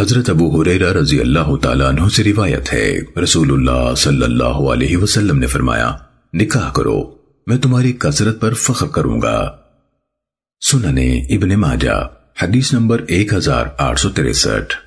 حضرت ابو حریرہ رضی اللہ تعالیٰ عنہ سے روایت ہے۔ رسول اللہ صلی اللہ علیہ وسلم نے فرمایا، نکاح کرو، میں تمہاری کثرت پر فخر کروں گا۔ سننے ابن ماجہ، حدیث نمبر ایک ہزار آٹھ سو تریسٹھ۔